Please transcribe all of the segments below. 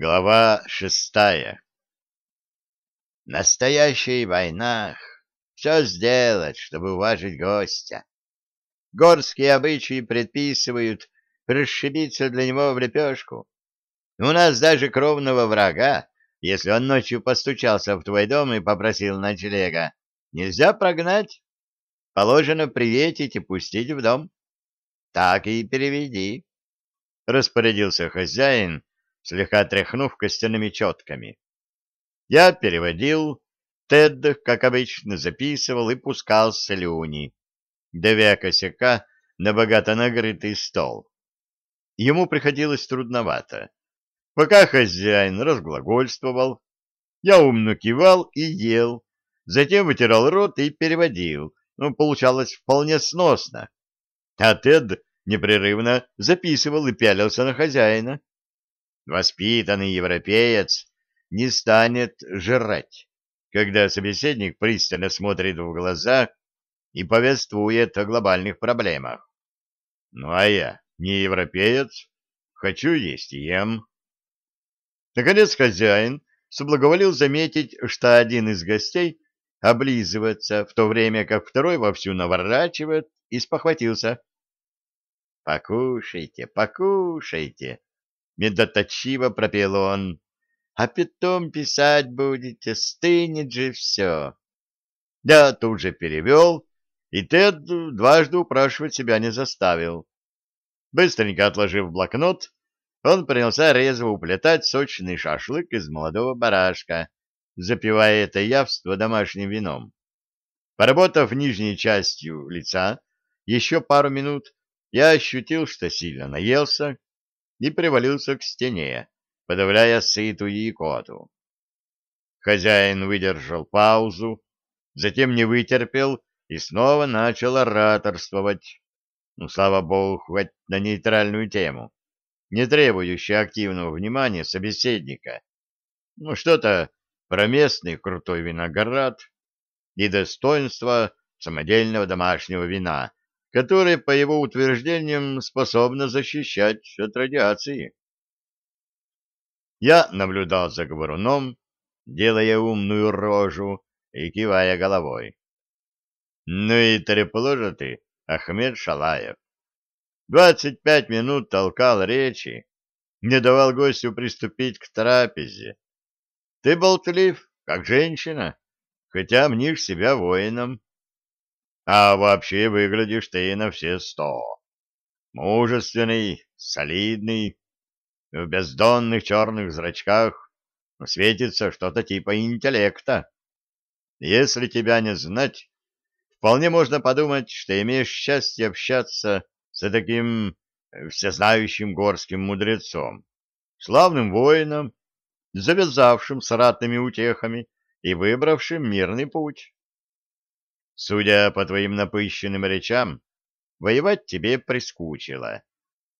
Глава шестая Настоящей войнах все сделать, чтобы уважить гостя. Горские обычаи предписывают расшибиться для него в лепешку. У нас даже кровного врага, если он ночью постучался в твой дом и попросил ночлега, нельзя прогнать. Положено приветить и пустить в дом. Так и переведи, — распорядился хозяин, слегка тряхнув костяными четками. Я переводил, Тед, как обычно, записывал и пускал слюни, давя косяка на богато нагретый стол. Ему приходилось трудновато. Пока хозяин разглагольствовал, я умно кивал и ел, затем вытирал рот и переводил. Ну, получалось вполне сносно. А Тед непрерывно записывал и пялился на хозяина. Воспитанный европеец не станет жрать, когда собеседник пристально смотрит в глаза и повествует о глобальных проблемах. Ну а я не европеец, хочу есть ем. Наконец хозяин соблаговолил заметить, что один из гостей облизывается, в то время как второй вовсю наворачивает и спохватился. «Покушайте, покушайте!» Медоточиво пропел он. А потом писать будете, стынет же все. Я тут же перевел, и Тед дважды упрашивать себя не заставил. Быстренько отложив блокнот, он принялся резво уплетать сочный шашлык из молодого барашка, запивая это явство домашним вином. Поработав нижней частью лица еще пару минут, я ощутил, что сильно наелся, и привалился к стене, подавляя сытую икоту. Хозяин выдержал паузу, затем не вытерпел и снова начал ораторствовать. Ну, слава богу, хоть на нейтральную тему, не требующую активного внимания собеседника. Ну, что-то про местный крутой виноград и достоинство самодельного домашнего вина, которое, по его утверждениям, способно защищать от радиации. Я наблюдал за говоруном, делая умную рожу и кивая головой. Ну и трепло ты, Ахмед Шалаев. Двадцать пять минут толкал речи, не давал гостю приступить к трапезе. Ты болтлив, как женщина, хотя мнишь себя воином. А вообще выглядишь ты на все сто. Мужественный, солидный, в бездонных черных зрачках светится что-то типа интеллекта. Если тебя не знать, вполне можно подумать, что имеешь счастье общаться с таким всезнающим горским мудрецом, славным воином, завязавшим с ратными утехами и выбравшим мирный путь. Судя по твоим напыщенным речам, воевать тебе прискучило.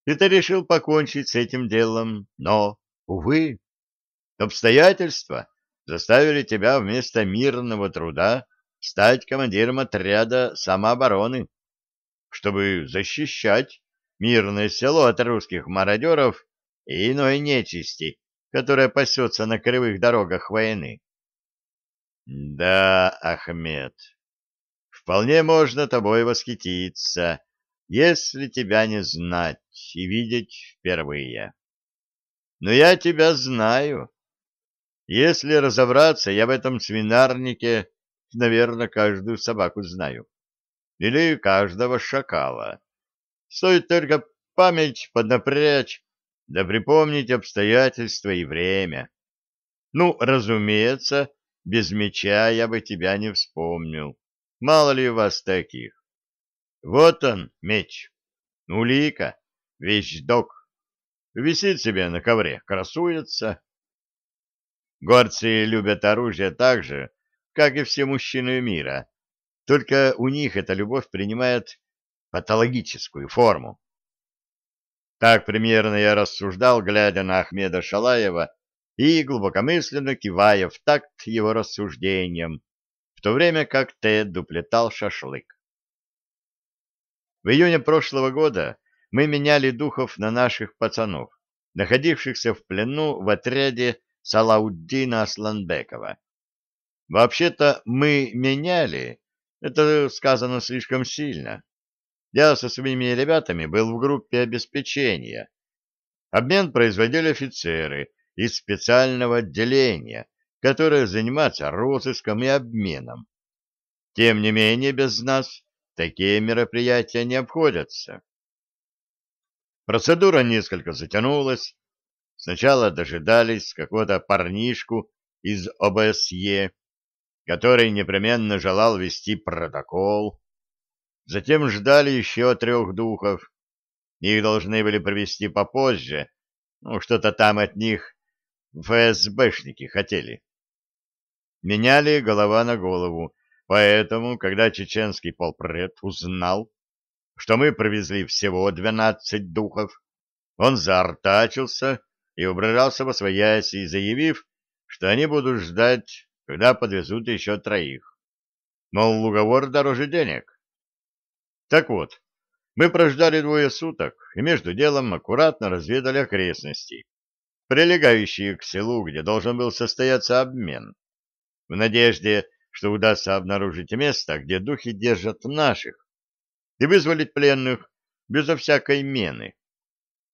И ты решил покончить с этим делом, но, увы, обстоятельства заставили тебя вместо мирного труда стать командиром отряда самообороны, чтобы защищать мирное село от русских мародеров и иной нечисти, которая пасется на кривых дорогах войны. Да, Ахмед, Вполне можно тобой восхититься, если тебя не знать и видеть впервые. Но я тебя знаю. Если разобраться, я в этом свинарнике, наверное, каждую собаку знаю. Или каждого шакала. Стоит только память поднапрячь, да припомнить обстоятельства и время. Ну, разумеется, без меча я бы тебя не вспомнил. Мало ли у вас таких. Вот он, меч. Улика, вещдок. Висит себе на ковре, красуется. Горцы любят оружие так же, как и все мужчины мира. Только у них эта любовь принимает патологическую форму. Так примерно я рассуждал, глядя на Ахмеда Шалаева и глубокомысленно кивая в такт его рассуждениям, в то время как Тед уплетал шашлык. В июне прошлого года мы меняли духов на наших пацанов, находившихся в плену в отряде Салауддина Асланбекова. Вообще-то мы меняли, это сказано слишком сильно. Я со своими ребятами был в группе обеспечения. Обмен производили офицеры из специального отделения, которое занимается розыском и обменом. Тем не менее, без нас такие мероприятия не обходятся. Процедура несколько затянулась. Сначала дожидались какого-то парнишку из ОБСЕ, который непременно желал вести протокол. Затем ждали еще трех духов. Их должны были привести попозже. Ну, что-то там от них ФСБшники хотели. Меняли голова на голову, поэтому, когда чеченский полпред узнал, что мы привезли всего двенадцать духов, он заортачился и убрался во свояси, заявив, что они будут ждать, когда подвезут еще троих. Мол, уговор дороже денег. Так вот, мы прождали двое суток и между делом аккуратно разведали окрестности, прилегающие к селу, где должен был состояться обмен, в надежде, что удастся обнаружить место, где духи держат наших, и вызволить пленных безо всякой мены.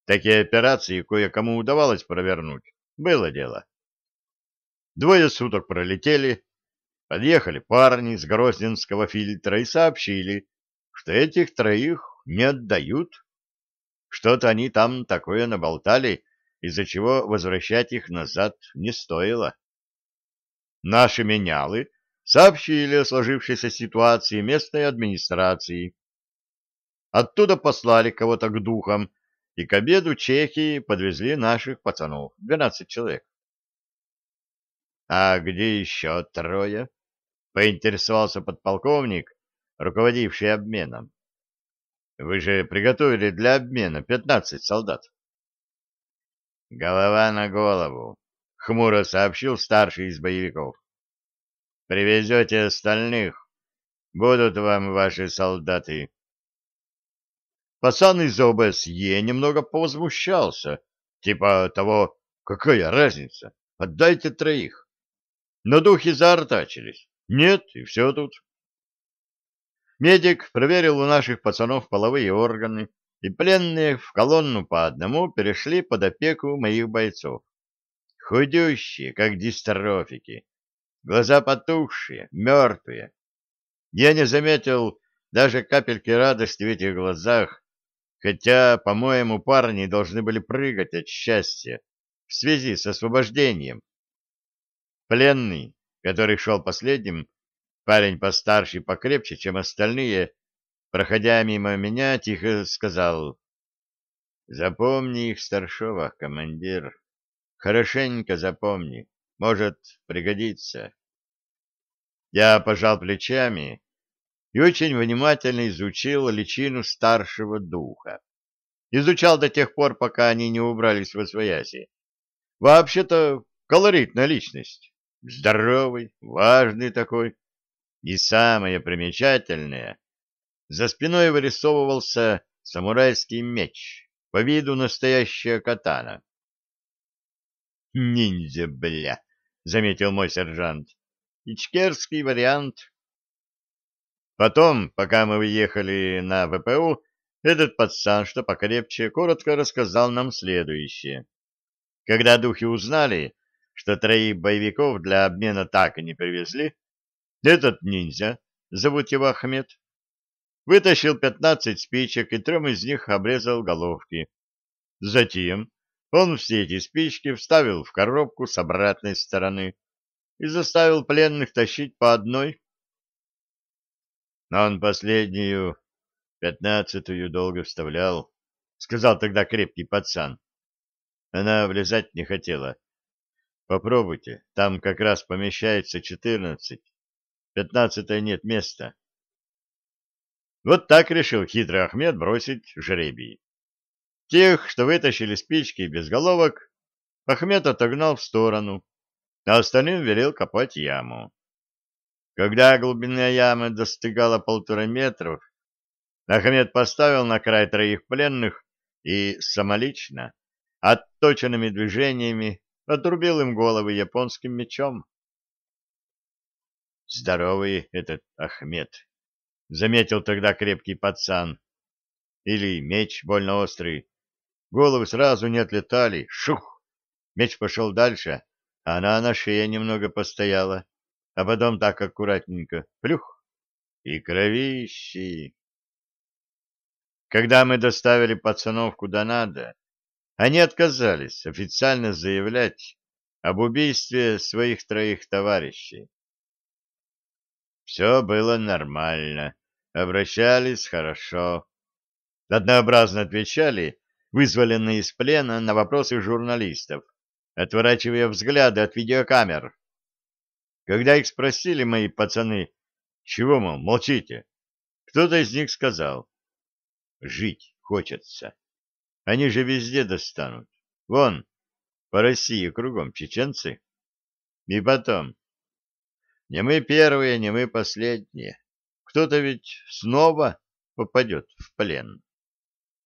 Такие операции кое-кому удавалось провернуть. Было дело. Двое суток пролетели, подъехали парни с Грозненского фильтра и сообщили, что этих троих не отдают. Что-то они там такое наболтали, из-за чего возвращать их назад не стоило. Наши менялы сообщили о сложившейся ситуации местной администрации. Оттуда послали кого-то к духам, и к обеду чехи подвезли наших пацанов, двенадцать человек. — А где еще трое? — поинтересовался подполковник, руководивший обменом. — Вы же приготовили для обмена пятнадцать солдат. — Голова на голову, — хмуро сообщил старший из боевиков. — Привезете остальных, будут вам ваши солдаты. Пацан из ОБСЕ немного повозмущался, типа того, какая разница, отдайте троих. Но духи заортачились. Нет, и все тут. Медик проверил у наших пацанов половые органы, и пленные в колонну по одному перешли под опеку моих бойцов. Худющие, как дистрофики, глаза потухшие, мертвые. Я не заметил даже капельки радости в этих глазах, хотя, по-моему, парни должны были прыгать от счастья в связи с освобождением. Пленный, который шел последним, парень постарше и покрепче, чем остальные, проходя мимо меня, тихо сказал, «Запомни их, старшова, командир. Хорошенько запомни, может пригодиться». Я пожал плечами и очень внимательно изучил личину старшего духа. Изучал до тех пор, пока они не убрались в освояси. Вообще-то колоритная личность. Здоровый, важный такой. И самое примечательное, за спиной вырисовывался самурайский меч, по виду настоящая катана. «Ниндзя, бля!» — заметил мой сержант. «Ичкерский вариант». Потом, пока мы выехали на ВПУ, этот пацан, что покрепче, коротко рассказал нам следующее. Когда духи узнали, что троих боевиков для обмена так и не привезли, этот ниндзя, зовут его Ахмед, вытащил пятнадцать спичек и трем из них обрезал головки. Затем он все эти спички вставил в коробку с обратной стороны и заставил пленных тащить по одной он последнюю, пятнадцатую, долго вставлял, — сказал тогда крепкий пацан. Она влезать не хотела. Попробуйте, там как раз помещается четырнадцать. Пятнадцатая нет места. Вот так решил хитрый Ахмед бросить жребий. Тех, что вытащили спички без головок, Ахмед отогнал в сторону, а остальным велел копать яму. Когда глубина ямы достигала полутора метров, Ахмед поставил на край троих пленных и самолично отточенными движениями отрубил им головы японским мечом. Здоровый этот Ахмед, — заметил тогда крепкий пацан. Или меч больно острый. Головы сразу не отлетали. Шух! Меч пошел дальше, а она на шее немного постояла, а потом так аккуратненько. Плюх! И кровищи! Когда мы доставили пацанов куда надо, они отказались официально заявлять об убийстве своих троих товарищей. Все было нормально, обращались хорошо. Однообразно отвечали вызволенные из плена на вопросы журналистов, отворачивая взгляды от видеокамер. Когда их спросили мои пацаны, чего, мол, молчите, кто-то из них сказал, жить хочется. Они же везде достанут. Вон, по России кругом чеченцы. И потом, не мы первые, не мы последние. Кто-то ведь снова попадет в плен.